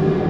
you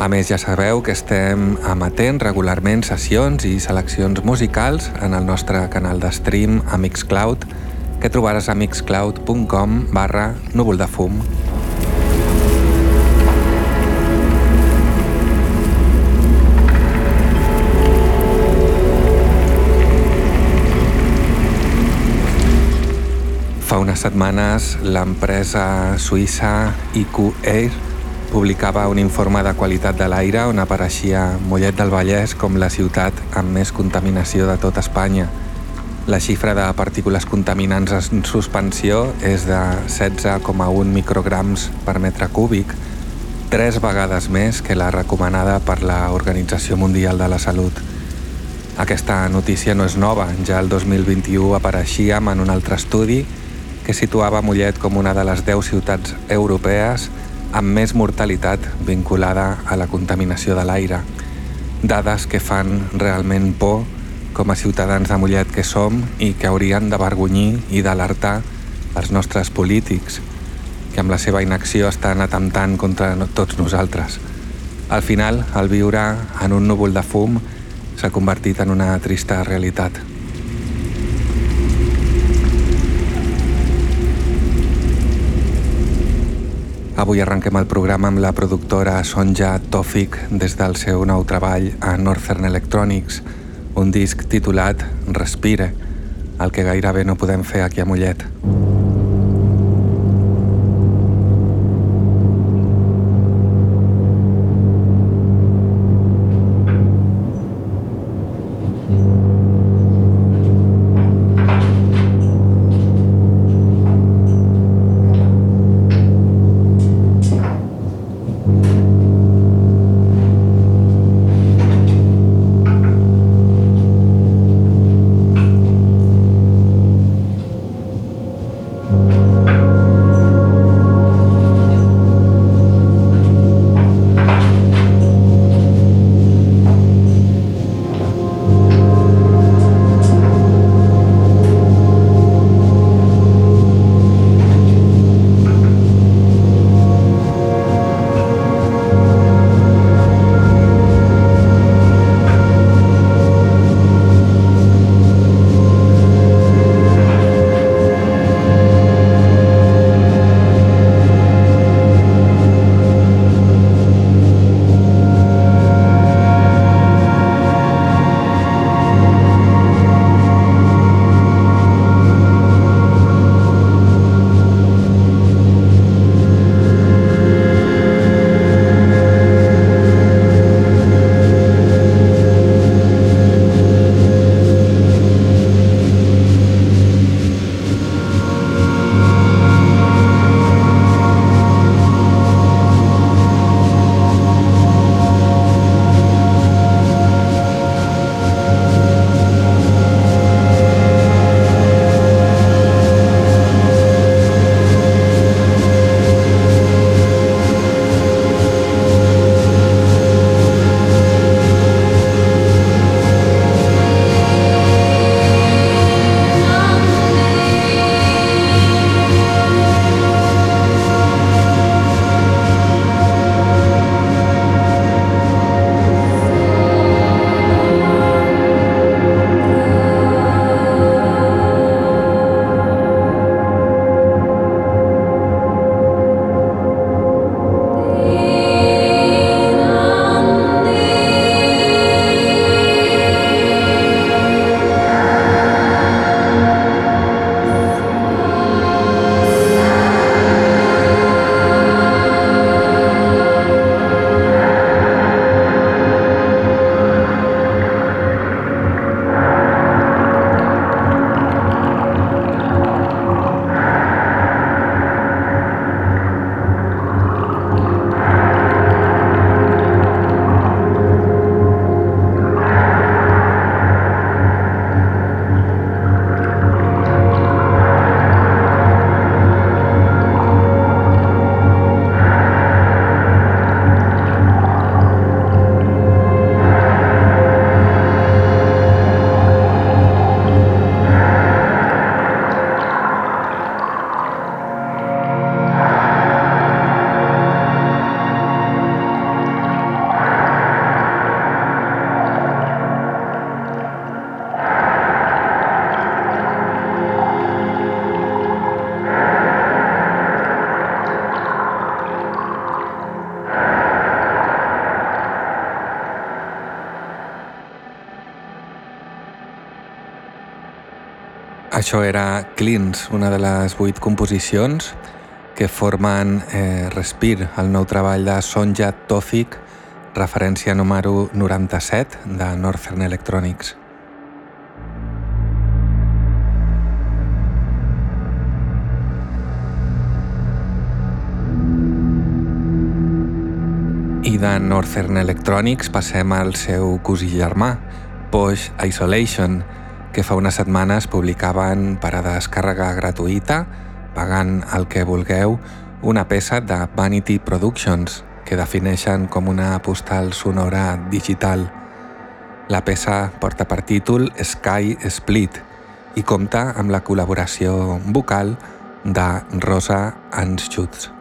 A més, ja sabeu que estem emetent regularment sessions i seleccions musicals en el nostre canal de stream a Mixcloud, que trobaràs a mixcloud.com barra núvol de fum. Fa unes setmanes l'empresa suïssa IQ Air publicava un informe de qualitat de l'aire on apareixia Mollet del Vallès com la ciutat amb més contaminació de tot Espanya. La xifra de partícules contaminants en suspensió és de 16,1 micrograms per metre cúbic, tres vegades més que la recomanada per la Organització Mundial de la Salut. Aquesta notícia no és nova, ja el 2021 apareixíem en un altre estudi que situava Mollet com una de les 10 ciutats europees amb més mortalitat vinculada a la contaminació de l'aire. Dades que fan realment por com a ciutadans de Mollet que som i que haurien d'avergonyir i d'alertar els nostres polítics, que amb la seva inacció estan atemptant contra tots nosaltres. Al final, el viure en un núvol de fum s'ha convertit en una trista realitat. Avui arrenquem el programa amb la productora Sonja Tofik des del seu nou treball a Northern Electronics, un disc titulat Respire, el que gairebé no podem fer aquí a Mollet. Això era Cleans, una de les vuit composicions que formen eh, Respir, el nou treball de Sonja Tofik, referència número 97 de Northern Electronics. I de Northern Electronics passem al seu cosí germà, Posh Isolation, que fa unes setmanes publicaven per a descàrrega gratuïta, pagant el que vulgueu, una peça de Vanity Productions, que defineixen com una postal sonora digital. La peça porta per títol Sky Split i compta amb la col·laboració vocal de Rosa Anschutz.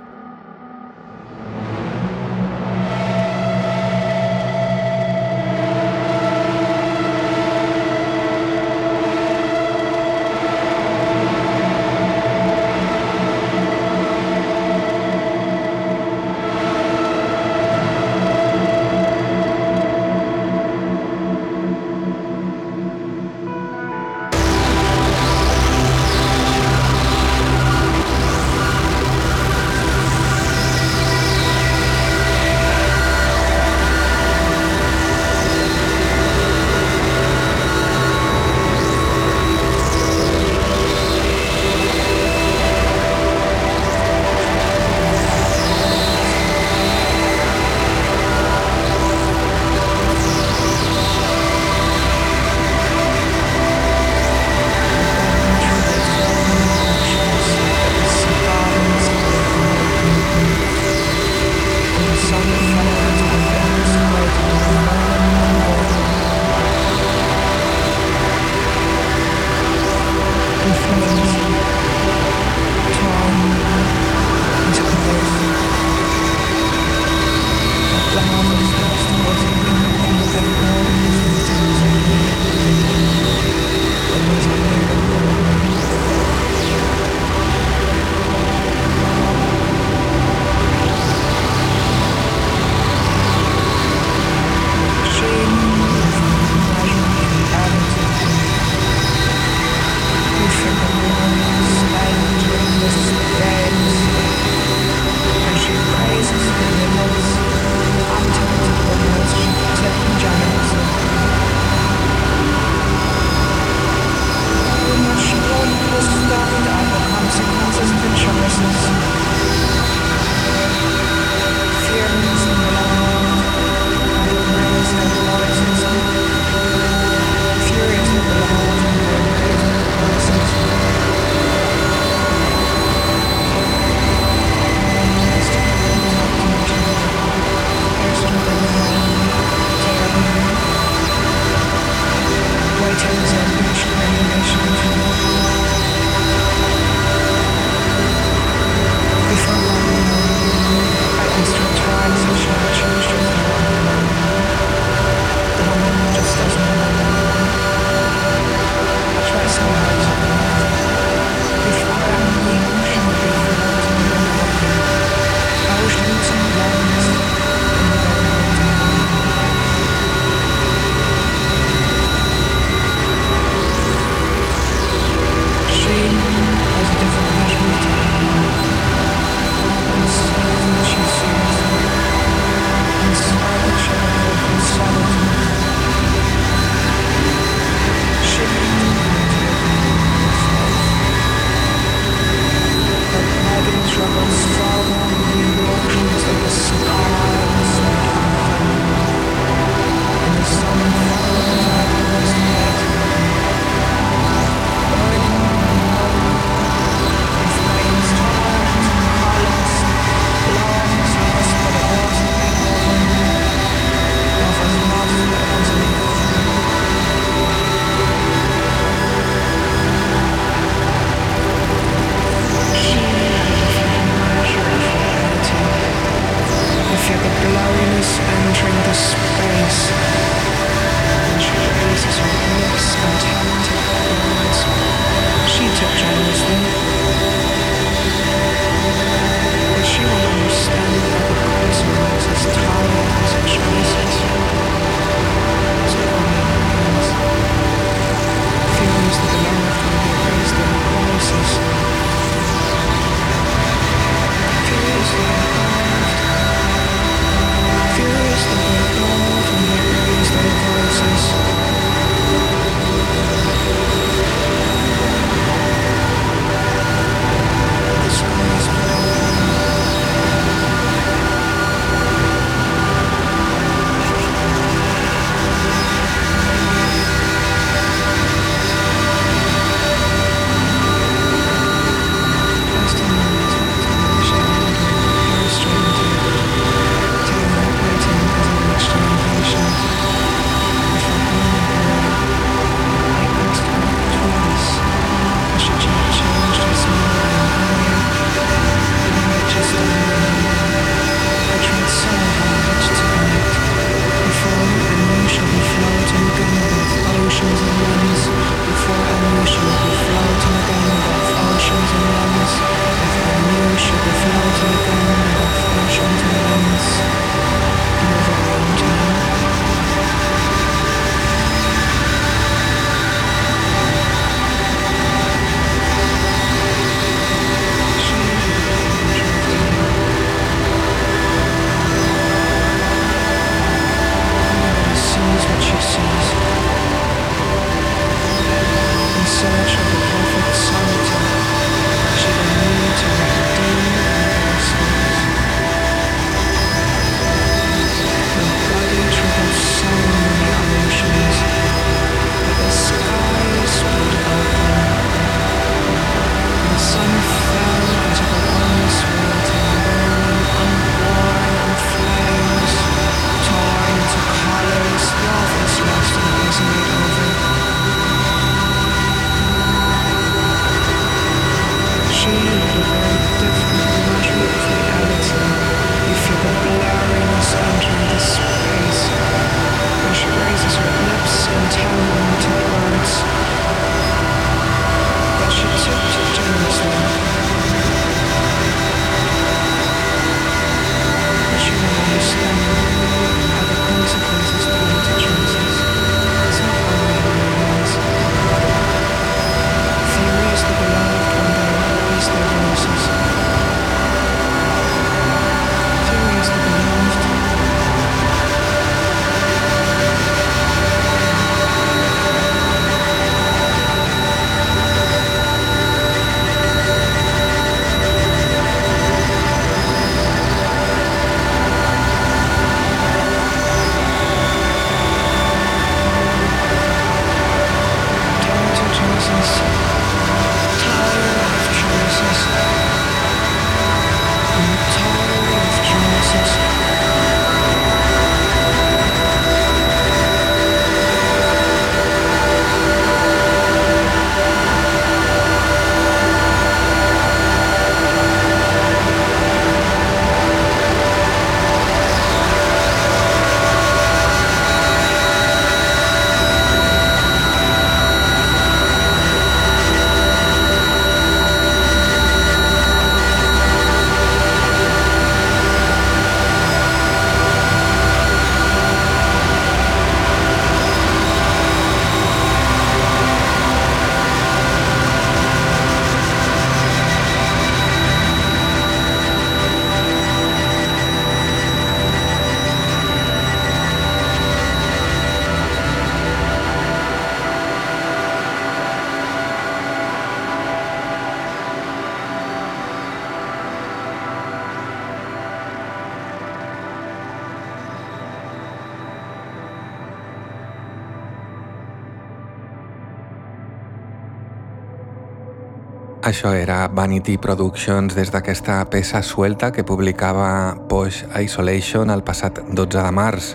Això era Vanity Productions des d'aquesta peça suelta que publicava Posh Isolation el passat 12 de març.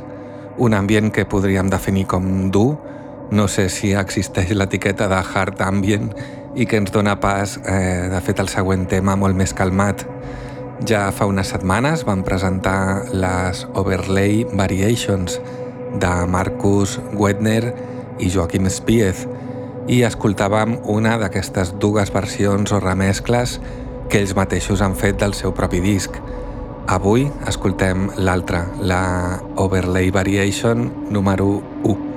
Un ambient que podríem definir com dur, no sé si existeix l'etiqueta de hard ambient i que ens dona pas, eh, de fet, el següent tema molt més calmat. Ja fa unes setmanes van presentar les Overlay Variations de Marcus Wedner i Joaquim Spiez, i escoltàvem una d'aquestes dues versions o remescles que ells mateixos han fet del seu propi disc. Avui escoltem l'altra, la Overlay Variation número 1.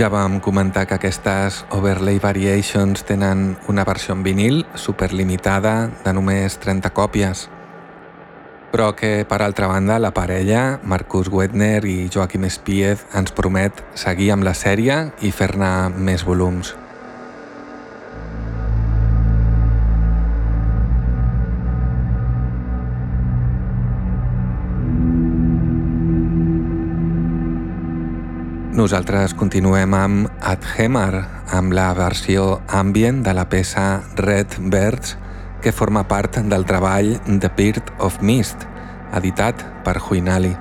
Ja vam comentar que aquestes Overlay Variations tenen una versió en vinil superlimitada de només 30 còpies, però que, per altra banda, la parella, Marcus Wedner i Joachim Spieth, ens promet seguir amb la sèrie i fer-ne més volums. Nosaltres continuem amb Adhemar, amb la versió ambient de la peça Red Birds, que forma part del treball The Beard of Mist, editat per Huinali.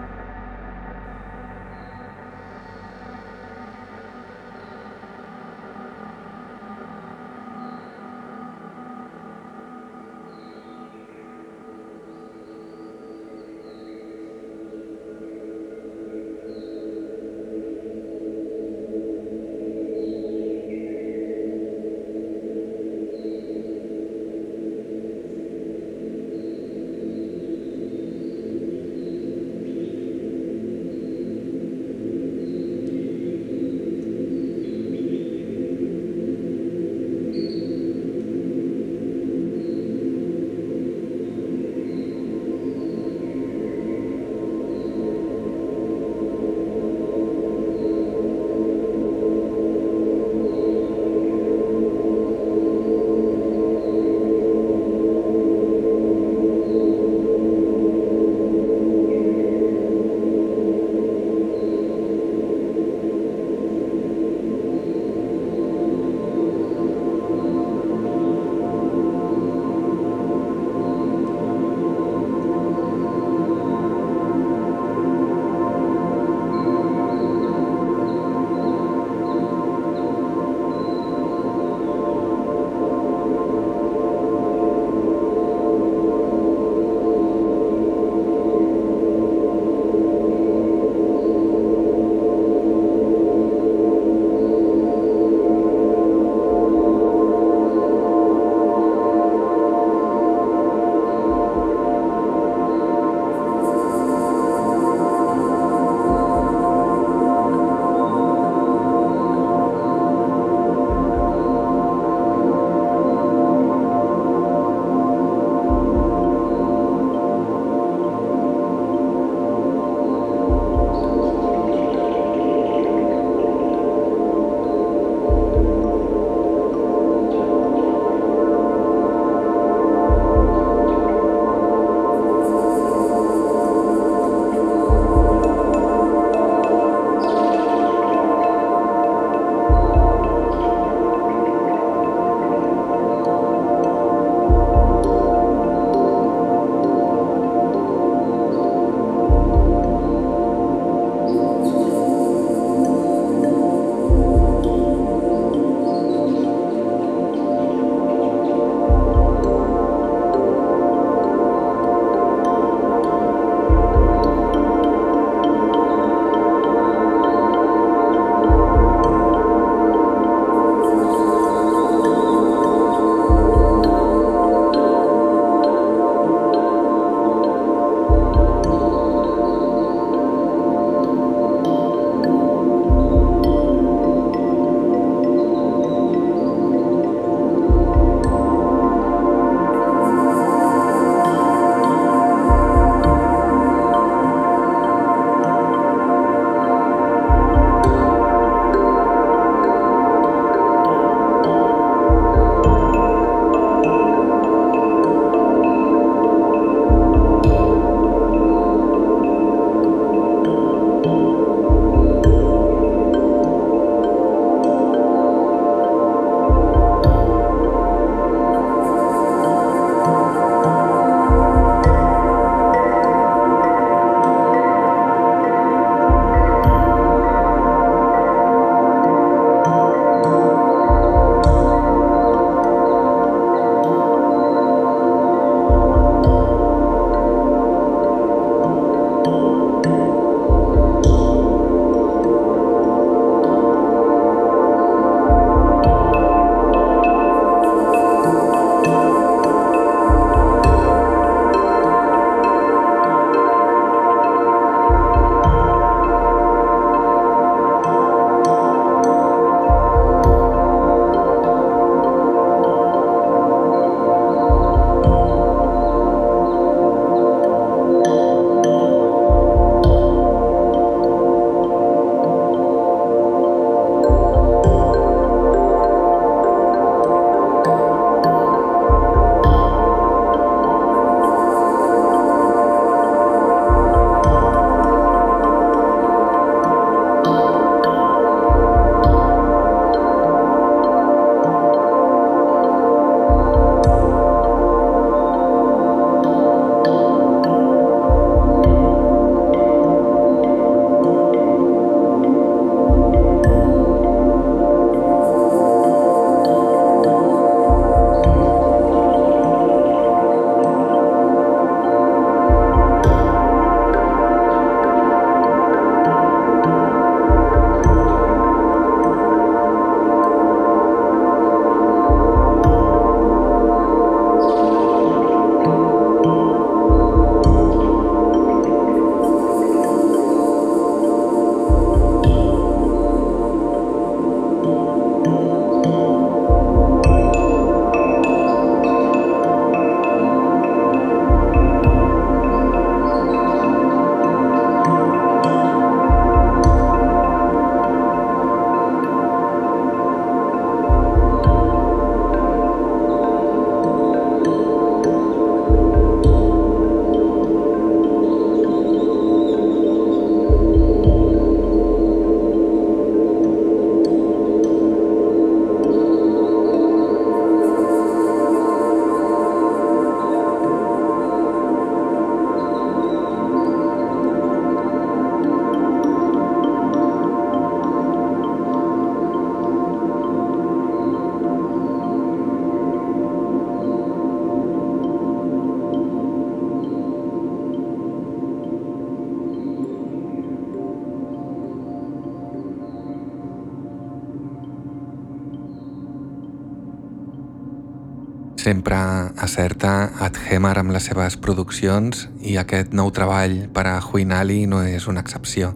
Sempre acerta Adhemar amb les seves produccions i aquest nou treball per a Huinali no és una excepció.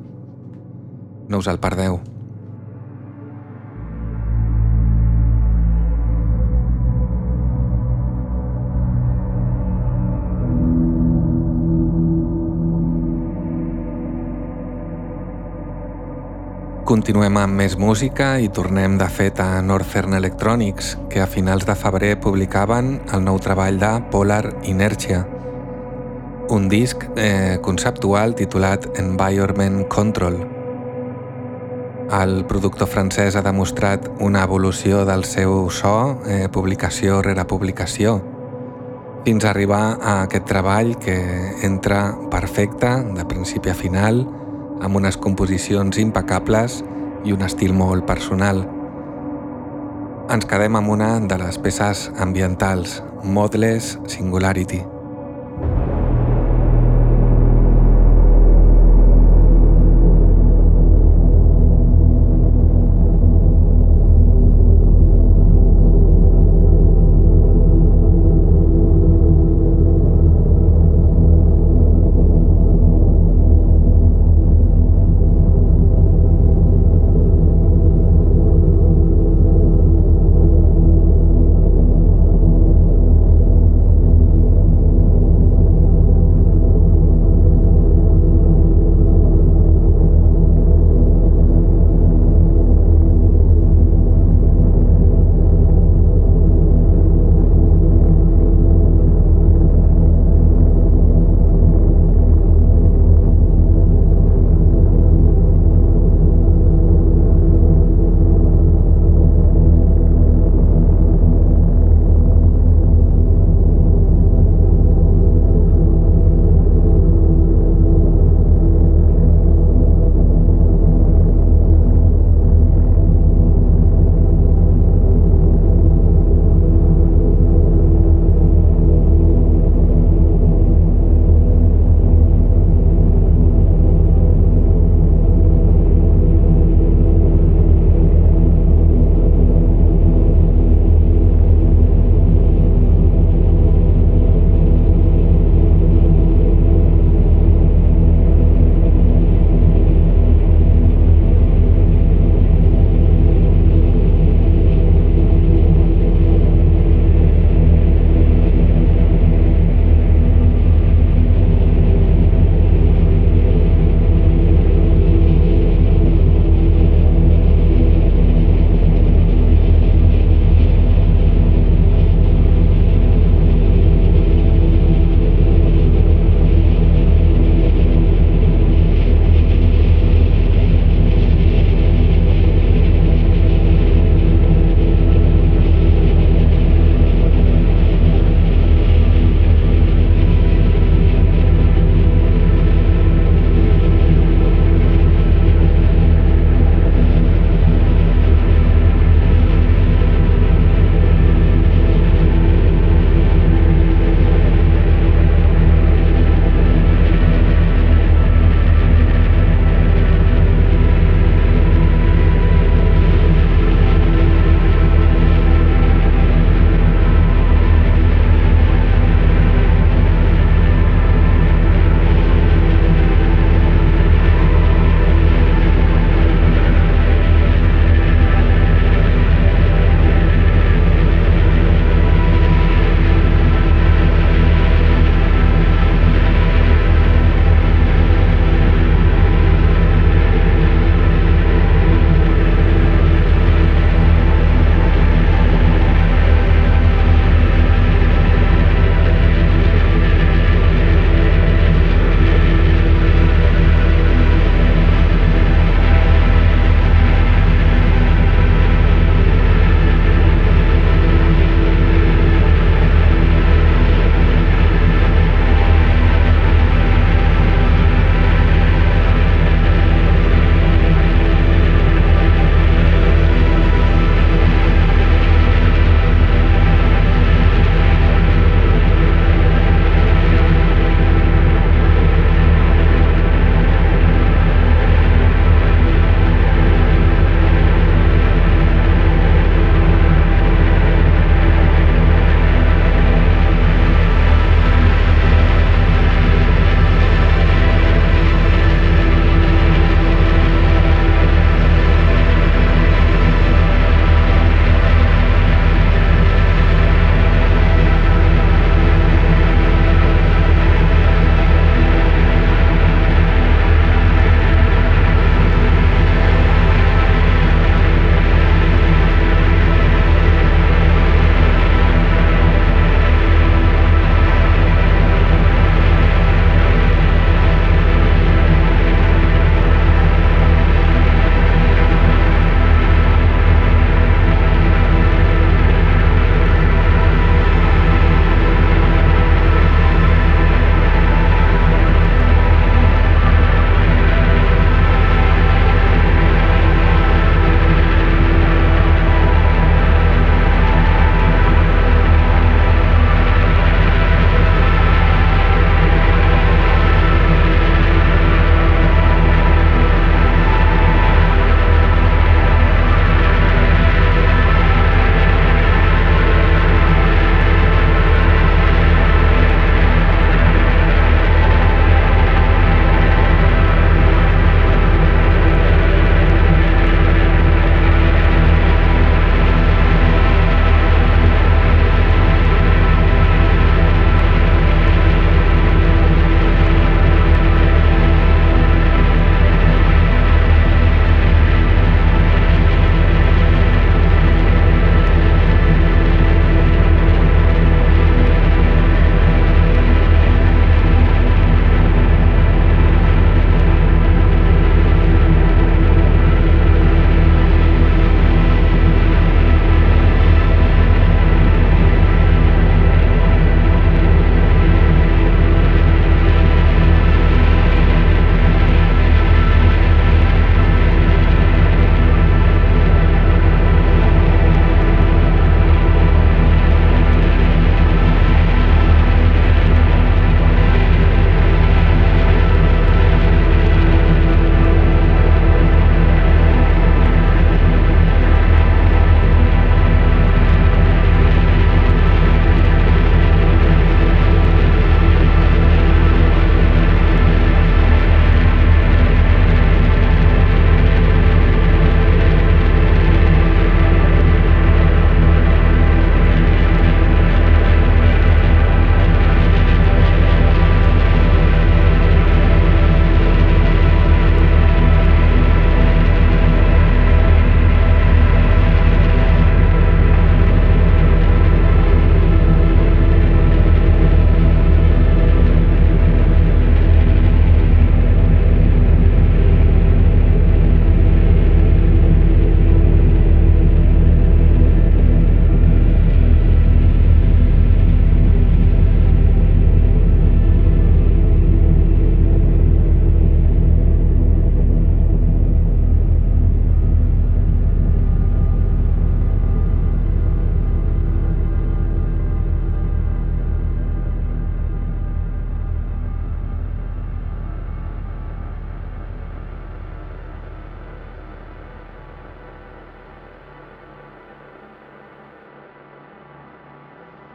No us el perdeu. Continuem amb més música i tornem de fet a Northern Electronics, que a finals de febrer publicaven el nou treball de Polar Inertia, un disc eh, conceptual titulat Environment Control. El productor francès ha demostrat una evolució del seu so, eh, publicació rere publicació, fins a arribar a aquest treball que entra perfecte, de principi a final, amb unes composicions impecables i un estil molt personal. Ens quedem amb una de les peces ambientals, Modless Singularity.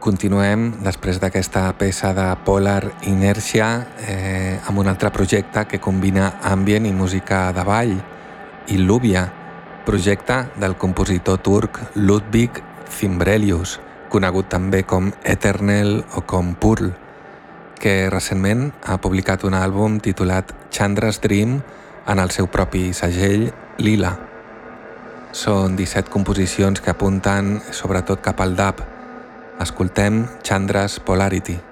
Continuem, després d'aquesta peça de Polar Inertia, eh, amb un altre projecte que combina ambient i música de ball, Illuvia, projecte del compositor turc Ludwig Zimbrelius, conegut també com Eternal o com Pearl, que recentment ha publicat un àlbum titulat Chandra's Dream en el seu propi segell Lila. Són 17 composicions que apunten sobretot cap al dub. Escoltem Chandra's Polarity.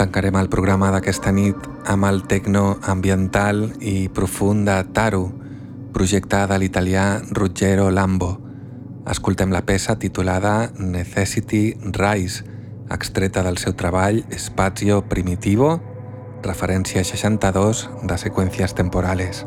Tancarem el programa d'aquesta nit amb el tecno ambiental i profund de Taru, projecte de l'italià Ruggero Lambo. Escoltem la peça titulada Necessity Rise, extreta del seu treball Spazio Primitivo, referència 62 de seqüències temporales.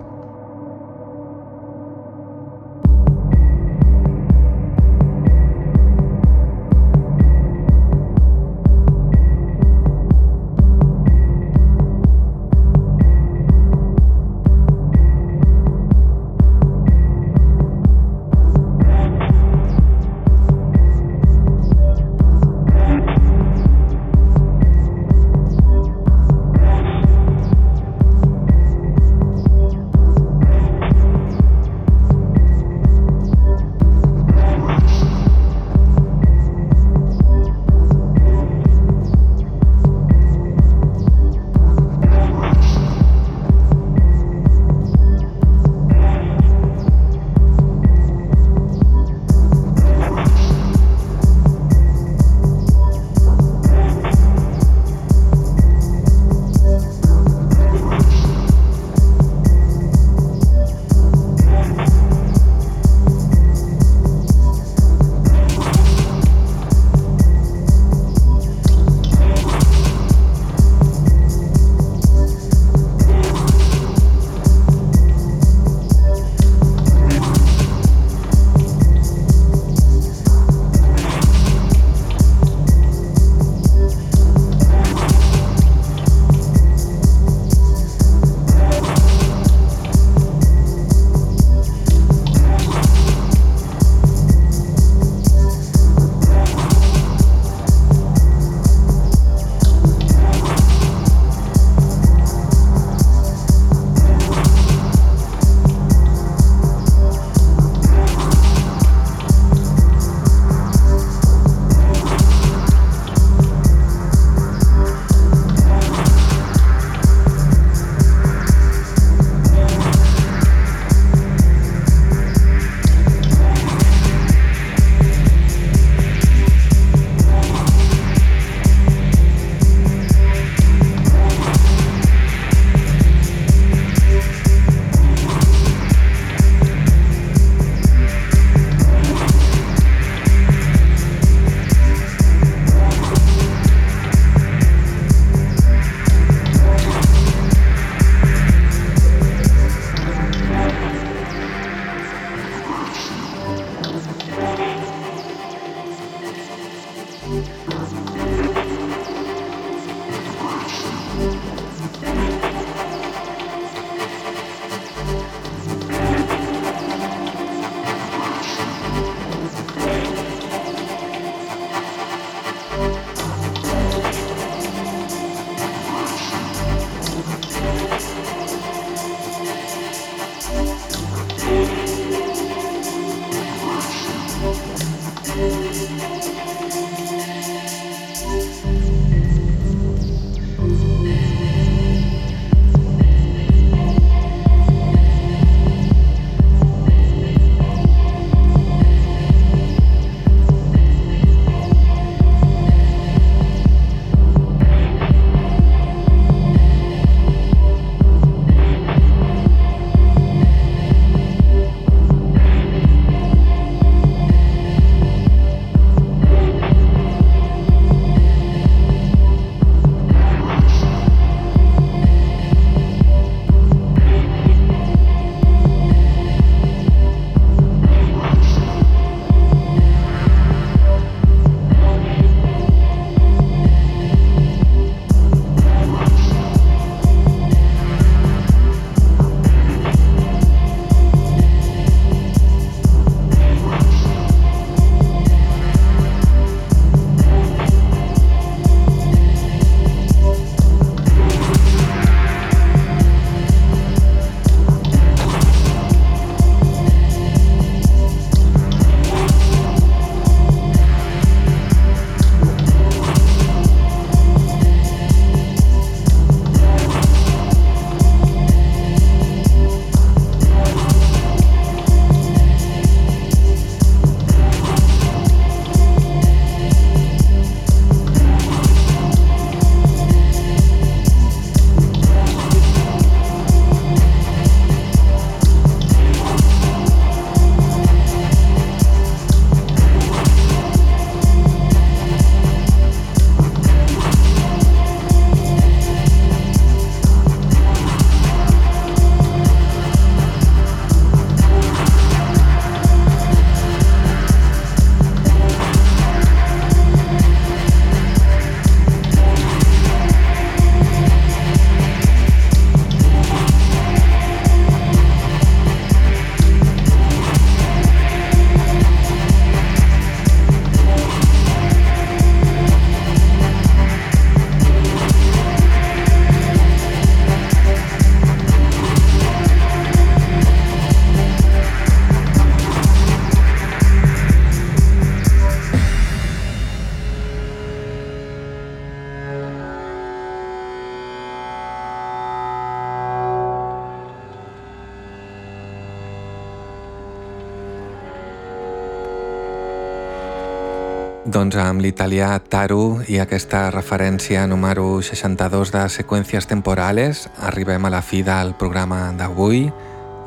Doncs amb l'italià Taru i aquesta referència número 62 de seqüències temporales arribem a la fi del programa d'avui,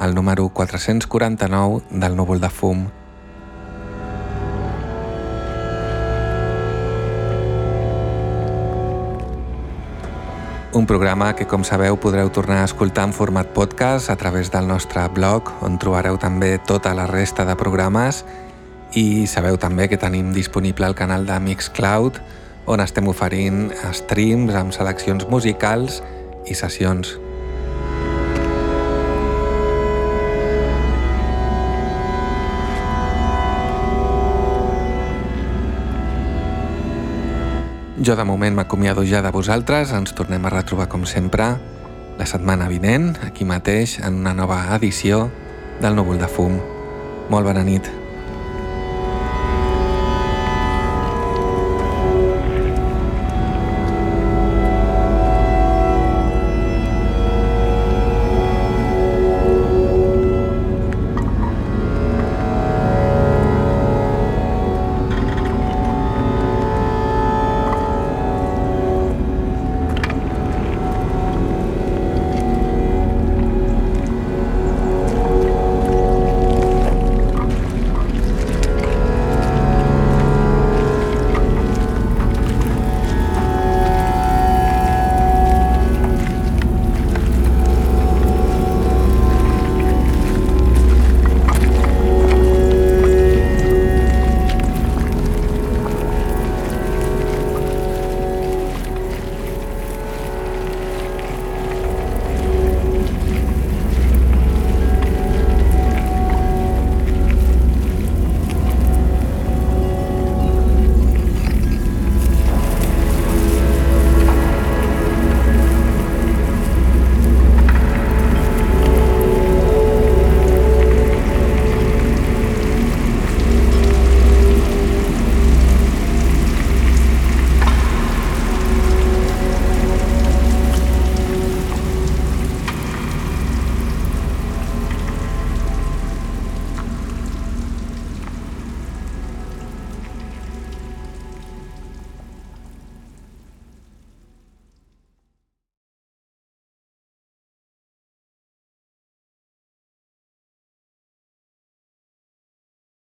el número 449 del núvol de fum. Un programa que, com sabeu, podreu tornar a escoltar en format podcast a través del nostre blog, on trobareu també tota la resta de programes i sabeu també que tenim disponible el canal de Mixcloud, on estem oferint streams amb seleccions musicals i sessions. Jo de moment m'acomiado ja de vosaltres, ens tornem a retrobar com sempre la setmana vinent, aquí mateix, en una nova edició del Núvol de Fum. Molt bona nit.